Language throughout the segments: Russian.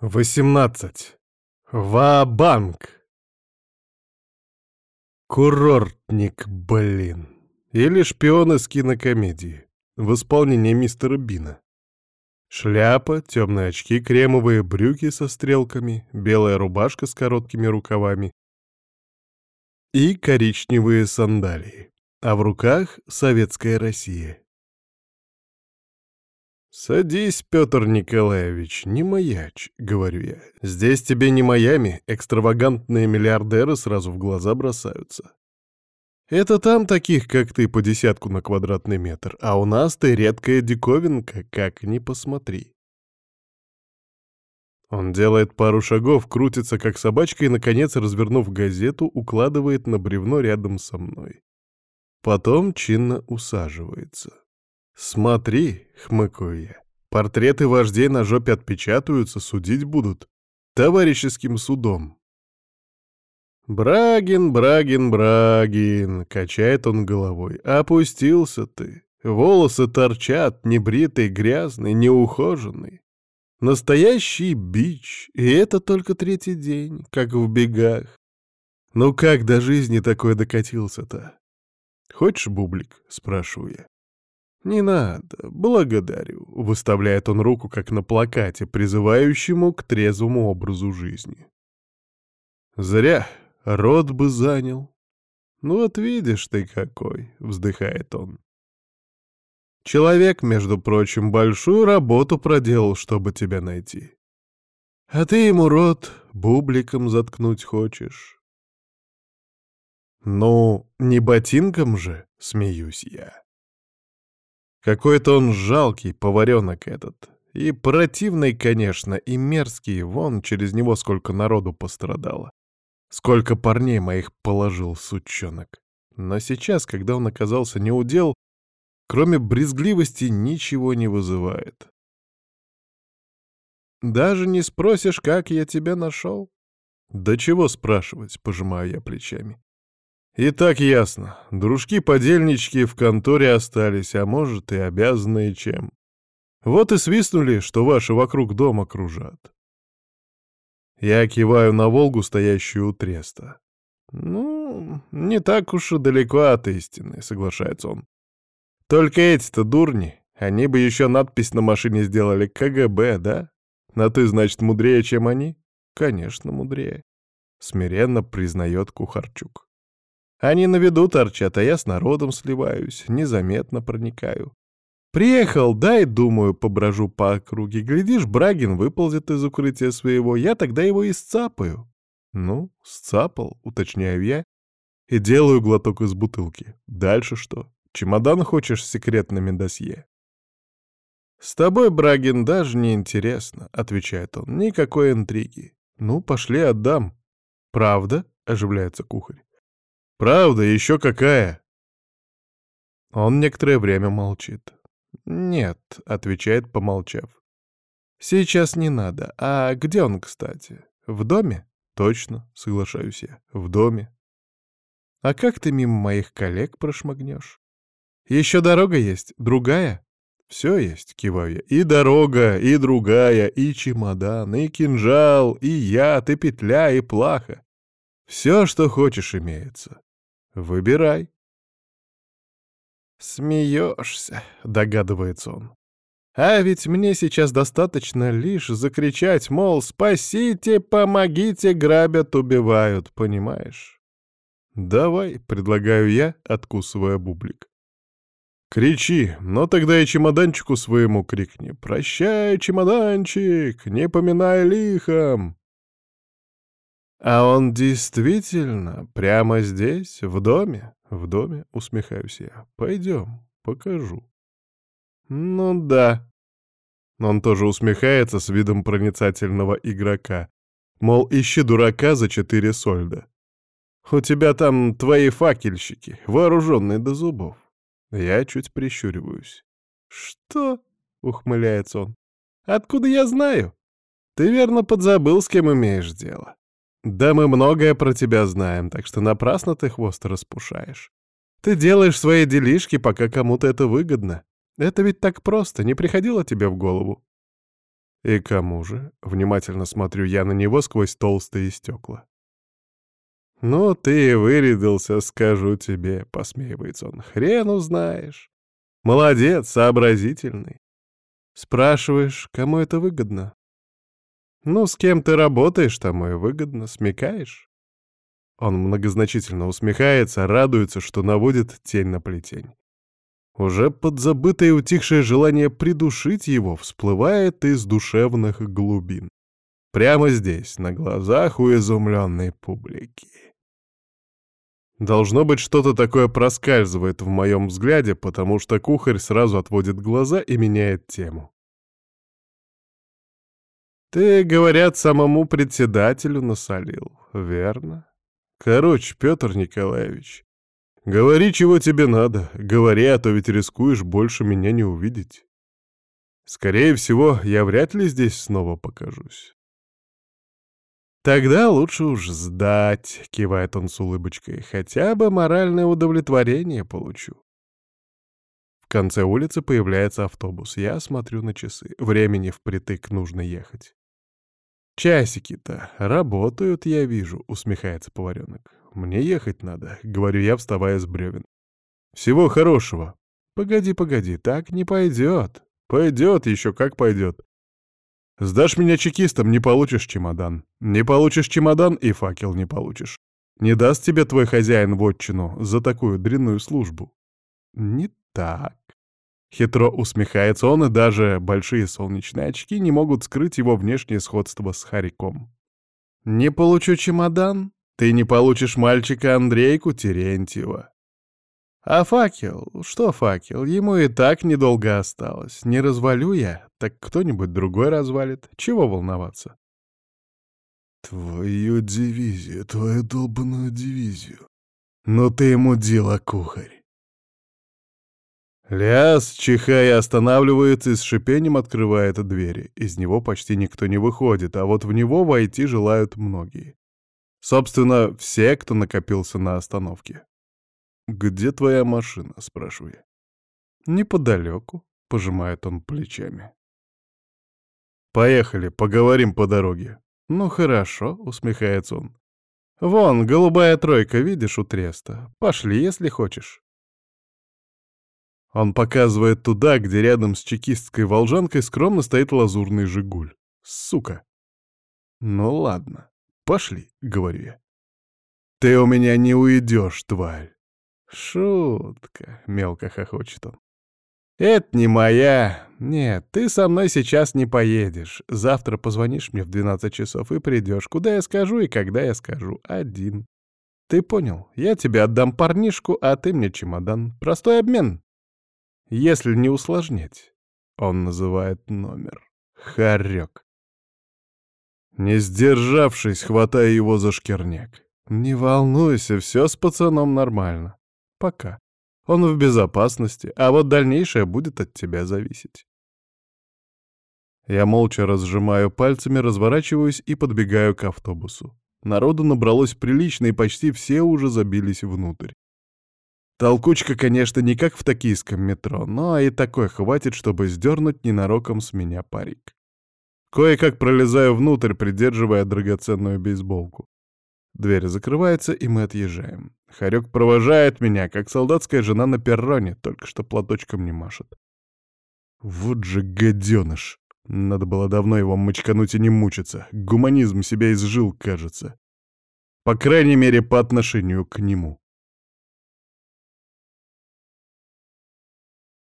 18. Ва-банк. Курортник, блин. Или шпион из кинокомедии. В исполнении мистера Бина. Шляпа, темные очки, кремовые брюки со стрелками, белая рубашка с короткими рукавами и коричневые сандалии. А в руках советская Россия. «Садись, Петр Николаевич, не маячь», — говорю я. «Здесь тебе не Майами, экстравагантные миллиардеры сразу в глаза бросаются. Это там таких, как ты, по десятку на квадратный метр, а у нас ты редкая диковинка, как ни посмотри». Он делает пару шагов, крутится как собачка и, наконец, развернув газету, укладывает на бревно рядом со мной. Потом чинно усаживается. «Смотри», — хмыкаю я, — «портреты вождей на жопе отпечатаются, судить будут. Товарищеским судом». «Брагин, Брагин, Брагин», — качает он головой, — «опустился ты. Волосы торчат, небритый, грязный, неухоженный. Настоящий бич, и это только третий день, как в бегах. Ну как до жизни такое докатился-то? Хочешь бублик?» — спрашиваю я. «Не надо, благодарю», — выставляет он руку, как на плакате, призывающему к трезвому образу жизни. «Зря, рот бы занял». «Ну вот видишь ты какой», — вздыхает он. «Человек, между прочим, большую работу проделал, чтобы тебя найти. А ты ему рот бубликом заткнуть хочешь». «Ну, не ботинком же», — смеюсь я. Какой-то он жалкий, поваренок этот. И противный, конечно, и мерзкий, вон через него сколько народу пострадало. Сколько парней моих положил, сучонок. Но сейчас, когда он оказался неудел, кроме брезгливости ничего не вызывает. «Даже не спросишь, как я тебя нашел?» «Да чего спрашивать?» — пожимаю я плечами. И так ясно. Дружки-подельнички в конторе остались, а может и обязанные чем. Вот и свистнули, что ваши вокруг дома кружат. Я киваю на Волгу, стоящую у треста. «Ну, не так уж и далеко от истины», — соглашается он. «Только эти-то дурни, они бы еще надпись на машине сделали КГБ, да? На ты, значит, мудрее, чем они?» «Конечно, мудрее», — смиренно признает Кухарчук. Они на виду торчат, а я с народом сливаюсь, незаметно проникаю. Приехал, дай, думаю, поброжу по округе. Глядишь, Брагин выползет из укрытия своего, я тогда его и сцапаю. Ну, сцапал, уточняю я, и делаю глоток из бутылки. Дальше что? Чемодан хочешь с секретными досье? «С тобой, Брагин, даже не интересно», — отвечает он. «Никакой интриги. Ну, пошли, отдам». «Правда?» — оживляется кухарь. «Правда, еще какая?» Он некоторое время молчит. «Нет», — отвечает, помолчав. «Сейчас не надо. А где он, кстати? В доме?» «Точно», — соглашаюсь я. «В доме». «А как ты мимо моих коллег прошмыгнешь? Еще дорога есть? Другая?» «Все есть», — киваю я. «И дорога, и другая, и чемодан, и кинжал, и яд, и петля, и плаха. Все, что хочешь, имеется. Выбирай. Смеешься, догадывается он. А ведь мне сейчас достаточно лишь закричать, мол, спасите, помогите, грабят, убивают, понимаешь? Давай, предлагаю я, откусывая бублик. Кричи, но тогда и чемоданчику своему крикни. Прощай, чемоданчик, не поминай лихом. А он действительно прямо здесь, в доме? В доме, усмехаюсь я. Пойдем, покажу. Ну да. Он тоже усмехается с видом проницательного игрока. Мол, ищи дурака за четыре сольда. У тебя там твои факельщики, вооруженные до зубов. Я чуть прищуриваюсь. Что? Ухмыляется он. Откуда я знаю? Ты верно подзабыл, с кем имеешь дело. «Да мы многое про тебя знаем, так что напрасно ты хвост распушаешь. Ты делаешь свои делишки, пока кому-то это выгодно. Это ведь так просто, не приходило тебе в голову?» «И кому же?» — внимательно смотрю я на него сквозь толстые стекла. «Ну ты вырядился, скажу тебе», — посмеивается он. «Хрен узнаешь. Молодец, сообразительный. Спрашиваешь, кому это выгодно? Ну, с кем ты работаешь, тому и выгодно, смекаешь?» Он многозначительно усмехается, радуется, что наводит тень на плетень. Уже подзабытое и утихшее желание придушить его всплывает из душевных глубин. Прямо здесь, на глазах у изумленной публики. Должно быть, что-то такое проскальзывает в моем взгляде, потому что кухарь сразу отводит глаза и меняет тему. «Ты, говорят, самому председателю насолил, верно? Короче, Петр Николаевич, Говори, чего тебе надо. Говори, а то ведь рискуешь больше меня не увидеть. Скорее всего, я вряд ли здесь снова покажусь. Тогда лучше уж сдать, кивает он с улыбочкой. Хотя бы моральное удовлетворение получу. В конце улицы появляется автобус. Я смотрю на часы. Времени впритык нужно ехать. «Часики-то работают, я вижу», — усмехается поваренок. «Мне ехать надо», — говорю я, вставая с бревен. «Всего хорошего». «Погоди, погоди, так не пойдет». «Пойдет, еще как пойдет». «Сдашь меня чекистам, не получишь чемодан. Не получишь чемодан, и факел не получишь. Не даст тебе твой хозяин вотчину за такую дрянную службу». «Не так». Хитро усмехается он, и даже большие солнечные очки не могут скрыть его внешнее сходство с Хариком. «Не получу чемодан, ты не получишь мальчика Андрейку Терентьева. А факел? Что факел? Ему и так недолго осталось. Не развалю я, так кто-нибудь другой развалит. Чего волноваться?» «Твою дивизию, твою долбанную дивизию. Ну ты ему дело, кухарь. Ляс, чихая, останавливается и с шипением открывает двери. Из него почти никто не выходит, а вот в него войти желают многие. Собственно, все, кто накопился на остановке. «Где твоя машина?» — спрашиваю. «Неподалеку», — пожимает он плечами. «Поехали, поговорим по дороге». «Ну хорошо», — усмехается он. «Вон, голубая тройка, видишь, у треста. Пошли, если хочешь». Он показывает туда, где рядом с чекистской волжанкой скромно стоит лазурный «Жигуль». Сука. Ну ладно, пошли, говорю я. Ты у меня не уйдешь, тварь. Шутка, мелко хохочет он. Это не моя. Нет, ты со мной сейчас не поедешь. Завтра позвонишь мне в 12 часов и придешь, куда я скажу и когда я скажу. Один. Ты понял? Я тебе отдам парнишку, а ты мне чемодан. Простой обмен. Если не усложнять, он называет номер. Хорек. Не сдержавшись, хватая его за шкирняк. Не волнуйся, все с пацаном нормально. Пока. Он в безопасности, а вот дальнейшее будет от тебя зависеть. Я молча разжимаю пальцами, разворачиваюсь и подбегаю к автобусу. Народу набралось прилично, и почти все уже забились внутрь. Толкучка, конечно, не как в токийском метро, но и такой хватит, чтобы сдернуть ненароком с меня парик. Кое-как пролезаю внутрь, придерживая драгоценную бейсболку. Дверь закрывается, и мы отъезжаем. Харек провожает меня, как солдатская жена на перроне, только что платочком не машет. Вот же гаденыш! Надо было давно его мочкануть и не мучиться. Гуманизм себя изжил, кажется. По крайней мере, по отношению к нему.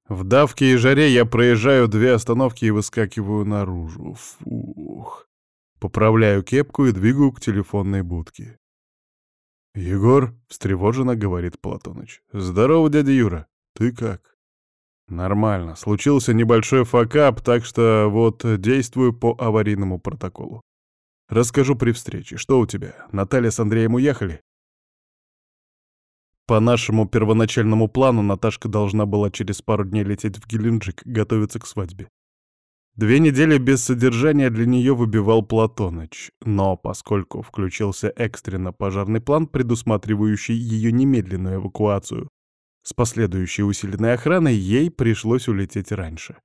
В давке и жаре я проезжаю две остановки и выскакиваю наружу. Фух. Поправляю кепку и двигаю к телефонной будке. «Егор», — встревоженно говорит Платоныч. «Здорово, дядя Юра. Ты как?» «Нормально. Случился небольшой факап, так что вот действую по аварийному протоколу. Расскажу при встрече. Что у тебя? Наталья с Андреем уехали?» По нашему первоначальному плану Наташка должна была через пару дней лететь в Геленджик, готовиться к свадьбе. Две недели без содержания для нее выбивал Платоныч, но поскольку включился экстренно пожарный план, предусматривающий ее немедленную эвакуацию, с последующей усиленной охраной ей пришлось улететь раньше.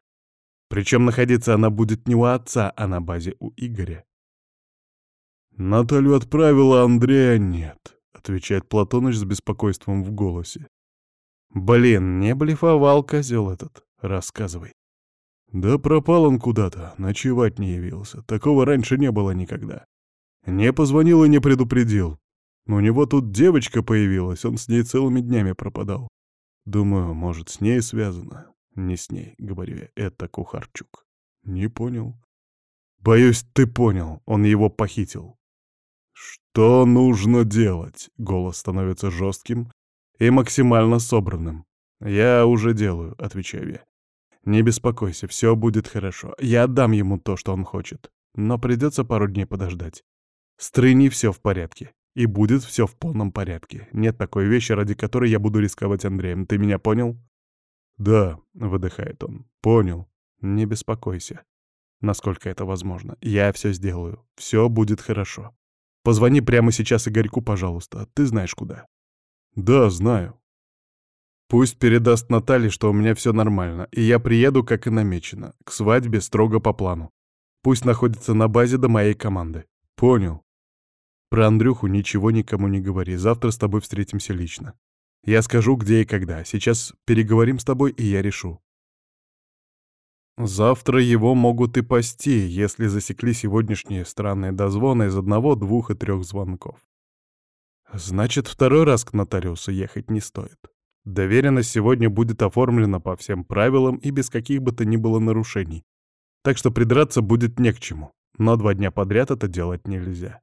Причем находиться она будет не у отца, а на базе у Игоря. «Наталью отправила, Андрея нет», — отвечает Платоныч с беспокойством в голосе. «Блин, не блефовал козел этот. Рассказывай». «Да пропал он куда-то, ночевать не явился. Такого раньше не было никогда. Не позвонил и не предупредил. У него тут девочка появилась, он с ней целыми днями пропадал. Думаю, может, с ней связано. Не с ней, говорю я, это Кухарчук. Не понял. Боюсь, ты понял, он его похитил. «Что нужно делать?» — голос становится жестким и максимально собранным. «Я уже делаю», — отвечаю я. «Не беспокойся, все будет хорошо. Я отдам ему то, что он хочет. Но придется пару дней подождать. Стрыни все в порядке. И будет все в полном порядке. Нет такой вещи, ради которой я буду рисковать Андреем. Ты меня понял?» «Да», — выдыхает он. «Понял. Не беспокойся. Насколько это возможно. Я все сделаю. Все будет хорошо. Позвони прямо сейчас Игорьку, пожалуйста. Ты знаешь куда. Да, знаю. Пусть передаст Наталье, что у меня все нормально, и я приеду, как и намечено, к свадьбе строго по плану. Пусть находится на базе до моей команды. Понял. Про Андрюху ничего никому не говори, завтра с тобой встретимся лично. Я скажу, где и когда. Сейчас переговорим с тобой, и я решу. Завтра его могут и пасти, если засекли сегодняшние странные дозвоны из одного, двух и трех звонков. Значит, второй раз к нотариусу ехать не стоит. Доверенность сегодня будет оформлена по всем правилам и без каких бы то ни было нарушений. Так что придраться будет не к чему, но два дня подряд это делать нельзя.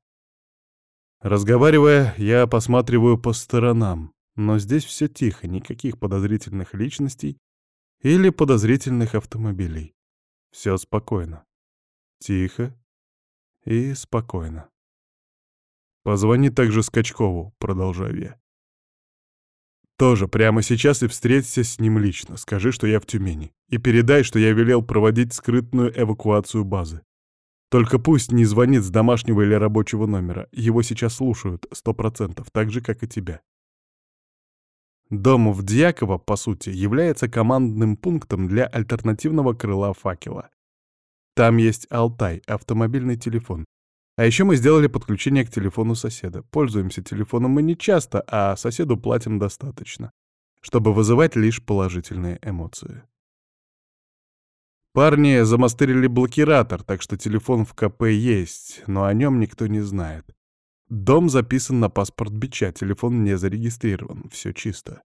Разговаривая, я посматриваю по сторонам, но здесь все тихо, никаких подозрительных личностей или подозрительных автомобилей. Все спокойно. Тихо и спокойно. «Позвони также Скачкову», — продолжаю я. «Тоже прямо сейчас и встреться с ним лично. Скажи, что я в Тюмени. И передай, что я велел проводить скрытную эвакуацию базы. Только пусть не звонит с домашнего или рабочего номера. Его сейчас слушают, сто процентов, так же, как и тебя. Дом в Дьяково, по сути, является командным пунктом для альтернативного крыла факела. Там есть Алтай, автомобильный телефон. А еще мы сделали подключение к телефону соседа. Пользуемся телефоном мы не часто, а соседу платим достаточно, чтобы вызывать лишь положительные эмоции. Парни замастерили блокиратор, так что телефон в КП есть, но о нем никто не знает. Дом записан на паспорт бича, телефон не зарегистрирован, все чисто.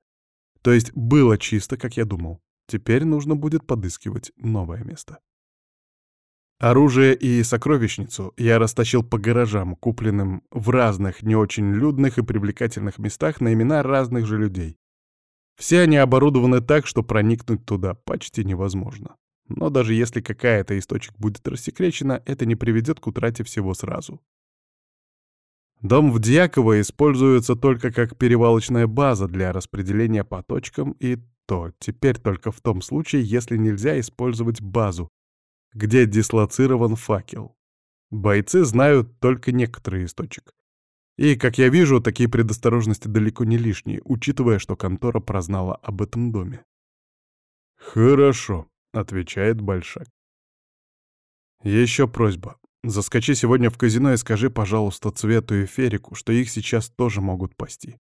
То есть было чисто, как я думал. Теперь нужно будет подыскивать новое место. Оружие и сокровищницу я растащил по гаражам, купленным в разных не очень людных и привлекательных местах на имена разных же людей. Все они оборудованы так, что проникнуть туда почти невозможно. Но даже если какая-то источник будет рассекречена, это не приведет к утрате всего сразу. Дом в Дьяково используется только как перевалочная база для распределения по точкам, и то теперь только в том случае, если нельзя использовать базу, где дислоцирован факел. Бойцы знают только некоторые источник. И, как я вижу, такие предосторожности далеко не лишние, учитывая, что контора прознала об этом доме. «Хорошо», — отвечает Большак. «Еще просьба. Заскочи сегодня в казино и скажи, пожалуйста, Цвету и Ферику, что их сейчас тоже могут пасти.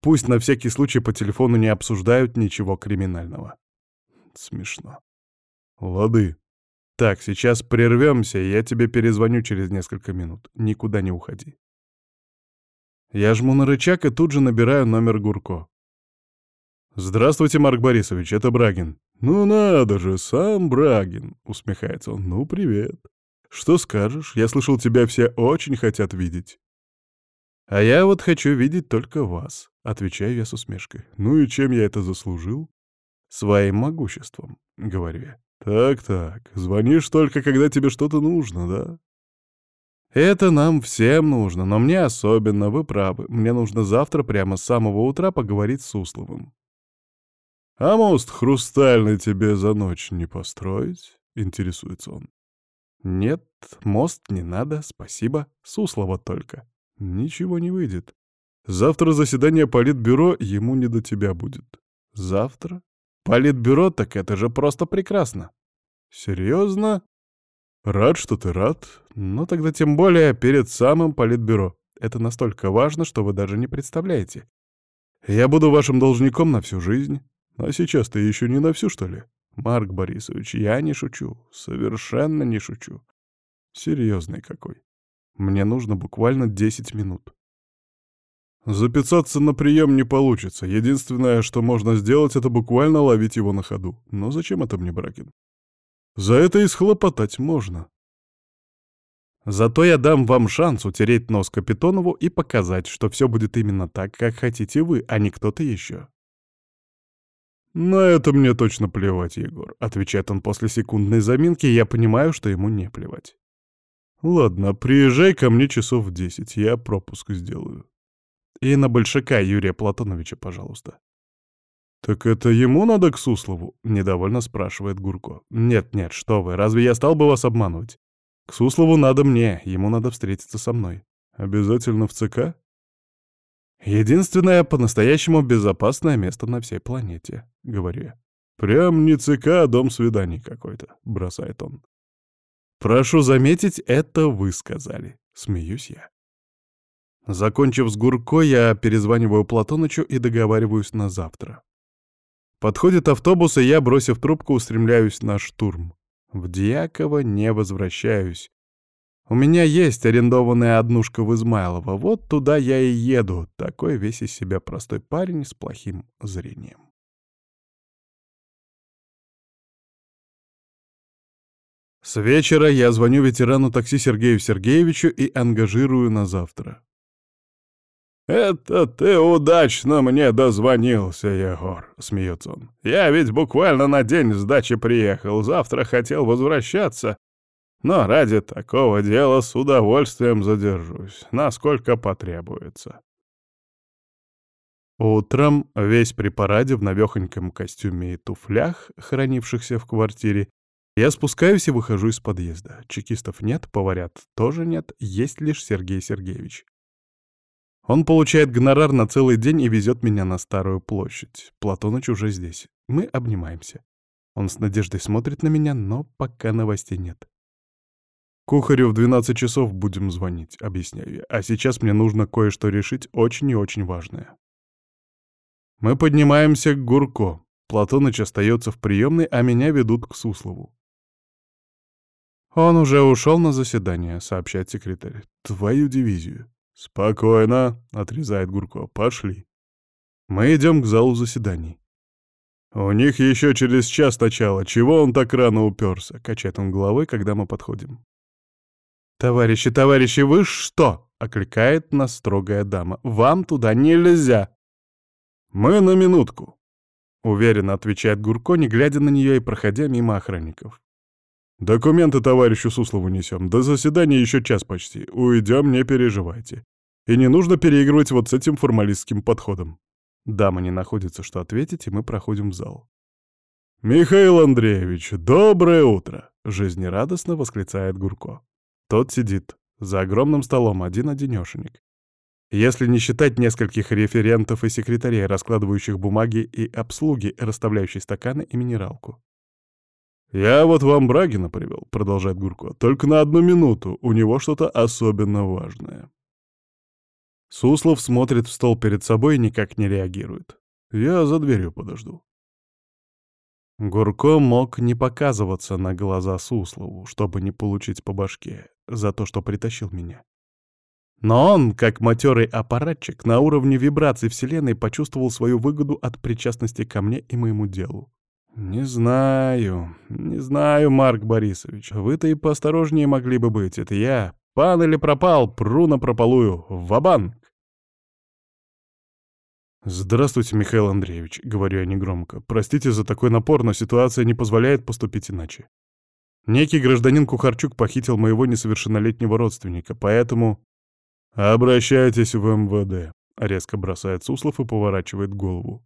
Пусть на всякий случай по телефону не обсуждают ничего криминального. Смешно. Лады. Так, сейчас прервемся, я тебе перезвоню через несколько минут. Никуда не уходи. Я жму на рычаг и тут же набираю номер Гурко. «Здравствуйте, Марк Борисович, это Брагин». «Ну надо же, сам Брагин», — усмехается он. «Ну, привет». «Что скажешь? Я слышал, тебя все очень хотят видеть». «А я вот хочу видеть только вас», — отвечаю я с усмешкой. «Ну и чем я это заслужил?» «Своим могуществом», — говорю я. «Так-так, звонишь только, когда тебе что-то нужно, да?» «Это нам всем нужно, но мне особенно, вы правы. Мне нужно завтра прямо с самого утра поговорить с Условым». «А мост хрустальный тебе за ночь не построить?» — интересуется он. Нет, мост не надо, спасибо, Суслова только. Ничего не выйдет. Завтра заседание политбюро, ему не до тебя будет. Завтра? Политбюро, так это же просто прекрасно. Серьезно? Рад, что ты рад, но тогда тем более перед самым политбюро. Это настолько важно, что вы даже не представляете. Я буду вашим должником на всю жизнь. А сейчас ты еще не на всю, что ли? Марк Борисович, я не шучу. Совершенно не шучу. Серьезный какой. Мне нужно буквально 10 минут. Записаться на прием не получится. Единственное, что можно сделать, это буквально ловить его на ходу. Но зачем это мне, Бракин? За это и схлопотать можно. Зато я дам вам шанс утереть нос Капитонову и показать, что все будет именно так, как хотите вы, а не кто-то еще. «На это мне точно плевать, Егор», — отвечает он после секундной заминки, я понимаю, что ему не плевать. «Ладно, приезжай ко мне часов в десять, я пропуск сделаю». И на большака Юрия Платоновича, пожалуйста. «Так это ему надо к Суслову?» — недовольно спрашивает Гурко. «Нет-нет, что вы, разве я стал бы вас обманывать? К Суслову надо мне, ему надо встретиться со мной. Обязательно в ЦК?» «Единственное по-настоящему безопасное место на всей планете», — говорю я. «Прям не ЦК, а дом свиданий какой-то», — бросает он. «Прошу заметить, это вы сказали», — смеюсь я. Закончив с Гурко, я перезваниваю Платонычу и договариваюсь на завтра. Подходит автобус, и я, бросив трубку, устремляюсь на штурм. В Дьяково не возвращаюсь. У меня есть арендованная однушка в Измайлово, вот туда я и еду, такой весь из себя простой парень с плохим зрением. С вечера я звоню ветерану такси Сергею Сергеевичу и ангажирую на завтра. «Это ты удачно мне дозвонился, Егор», — смеется он. «Я ведь буквально на день сдачи приехал, завтра хотел возвращаться, но ради такого дела с удовольствием задержусь, насколько потребуется». Утром, весь при параде в навехоньком костюме и туфлях, хранившихся в квартире, я спускаюсь и выхожу из подъезда. Чекистов нет, поварят тоже нет, есть лишь Сергей Сергеевич. Он получает гонорар на целый день и везет меня на Старую площадь. Платоныч уже здесь. Мы обнимаемся. Он с надеждой смотрит на меня, но пока новостей нет. «Кухарю в 12 часов будем звонить», — объясняю я. «А сейчас мне нужно кое-что решить очень и очень важное». Мы поднимаемся к Гурко. Платоныч остается в приемной, а меня ведут к Суслову. «Он уже ушел на заседание», — сообщает секретарь. «Твою дивизию». «Спокойно», — отрезает Гурко. «Пошли». Мы идем к залу заседаний. «У них еще через час начало. Чего он так рано уперся?» — качает он головой, когда мы подходим. «Товарищи, товарищи, вы что?» — окликает нас строгая дама. «Вам туда нельзя!» «Мы на минутку», — уверенно отвечает Гурко, не глядя на нее и проходя мимо охранников. «Документы товарищу Суслову несем. До заседания еще час почти. Уйдем, не переживайте. И не нужно переигрывать вот с этим формалистским подходом». Дама не находится, что ответить, и мы проходим в зал. «Михаил Андреевич, доброе утро!» — жизнерадостно восклицает Гурко. Тот сидит за огромным столом, один-одинешенек. Если не считать нескольких референтов и секретарей, раскладывающих бумаги и обслуги, расставляющей стаканы и минералку. «Я вот вам Брагина привел», — продолжает Гурко. «Только на одну минуту. У него что-то особенно важное». Суслов смотрит в стол перед собой и никак не реагирует. «Я за дверью подожду». Гурко мог не показываться на глаза Суслову, чтобы не получить по башке за то, что притащил меня. Но он, как матерый аппаратчик, на уровне вибраций Вселенной почувствовал свою выгоду от причастности ко мне и моему делу. «Не знаю, не знаю, Марк Борисович. Вы-то и поосторожнее могли бы быть. Это я. Пан или пропал, пру на прополую. Вабанк!» «Здравствуйте, Михаил Андреевич», — говорю я негромко. «Простите за такой напор, но ситуация не позволяет поступить иначе. Некий гражданин Кухарчук похитил моего несовершеннолетнего родственника, поэтому...» «Обращайтесь в МВД», — резко бросает Суслов и поворачивает голову.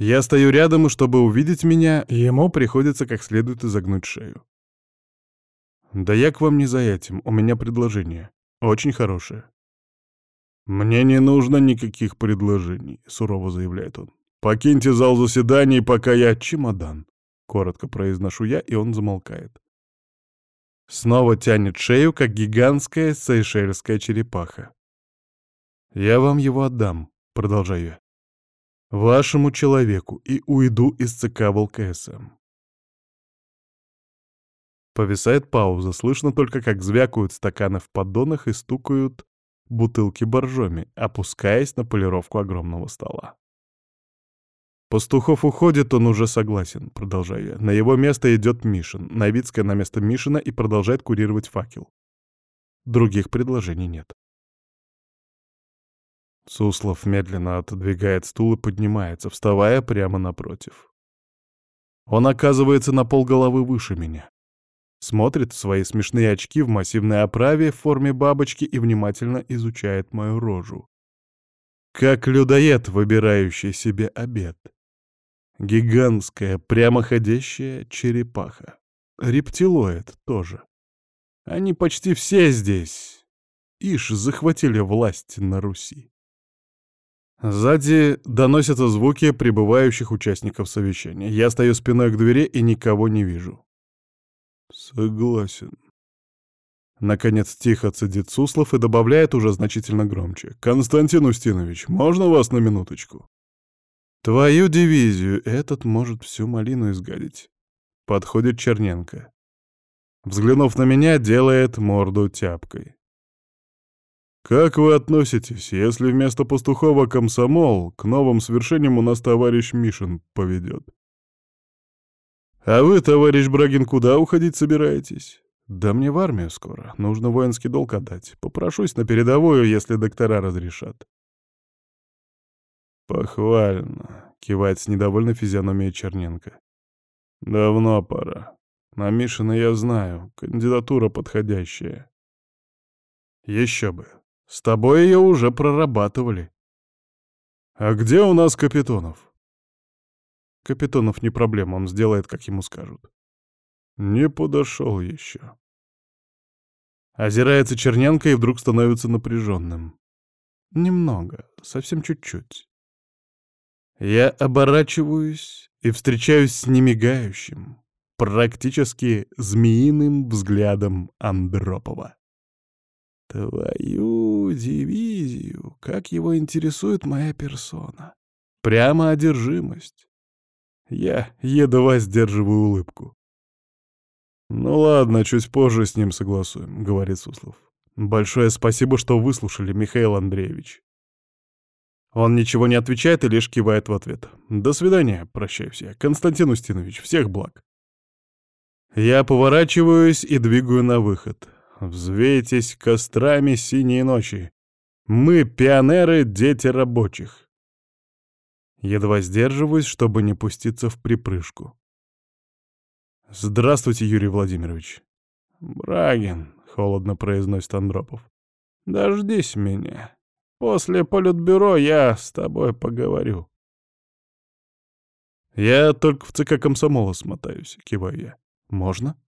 Я стою рядом, и чтобы увидеть меня, ему приходится как следует изогнуть шею. «Да я к вам не за этим, у меня предложение. Очень хорошее». «Мне не нужно никаких предложений», — сурово заявляет он. «Покиньте зал заседаний, пока я чемодан». Коротко произношу я, и он замолкает. Снова тянет шею, как гигантская сейшельская черепаха. «Я вам его отдам», — продолжаю я. «Вашему человеку и уйду из ЦК ВЛКСМ». Повисает пауза, слышно только, как звякают стаканы в поддонах и стукают бутылки боржоми, опускаясь на полировку огромного стола. Пастухов уходит, он уже согласен, продолжаю я. На его место идет Мишин, Новицкая на место Мишина и продолжает курировать факел. Других предложений нет. Суслов медленно отодвигает стул и поднимается, вставая прямо напротив. Он оказывается на полголовы выше меня. Смотрит в свои смешные очки в массивной оправе в форме бабочки и внимательно изучает мою рожу. Как людоед, выбирающий себе обед. Гигантская, прямоходящая черепаха. Рептилоид тоже. Они почти все здесь. Ишь, захватили власть на Руси. Сзади доносятся звуки прибывающих участников совещания. Я стою спиной к двери и никого не вижу. Согласен. Наконец тихо цедит Суслов и добавляет уже значительно громче. «Константин Устинович, можно вас на минуточку?» Твою дивизию этот может всю малину изгадить. Подходит Черненко. Взглянув на меня, делает морду тяпкой. «Как вы относитесь, если вместо Пастухова комсомол к новым свершениям у нас товарищ Мишин поведет?» «А вы, товарищ Брагин, куда уходить собираетесь?» «Да мне в армию скоро. Нужно воинский долг отдать. Попрошусь на передовую, если доктора разрешат». «Похвально», — кивает с недовольной физиономией Черненко. «Давно пора. На Мишина я знаю, кандидатура подходящая». «Еще бы. С тобой ее уже прорабатывали». «А где у нас Капитонов?» Капитонов не проблема, он сделает, как ему скажут. «Не подошел еще». Озирается Черненко и вдруг становится напряженным. Немного, совсем чуть-чуть. Я оборачиваюсь и встречаюсь с немигающим, практически змеиным взглядом Андропова. Твою дивизию, как его интересует моя персона. Прямо одержимость. Я едва сдерживаю улыбку. «Ну ладно, чуть позже с ним согласуем», — говорит Суслов. «Большое спасибо, что выслушали, Михаил Андреевич». Он ничего не отвечает и лишь кивает в ответ. «До свидания, прощаюсь я. Константин Устинович, всех благ». Я поворачиваюсь и двигаю на выход. Взвейтесь кострами синей ночи. Мы, пионеры, дети рабочих. Едва сдерживаюсь, чтобы не пуститься в припрыжку. «Здравствуйте, Юрий Владимирович». «Брагин», — холодно произносит Андропов. «Дождись меня». После политбюро я с тобой поговорю. Я только в ЦК комсомола смотаюсь, киваю я. Можно?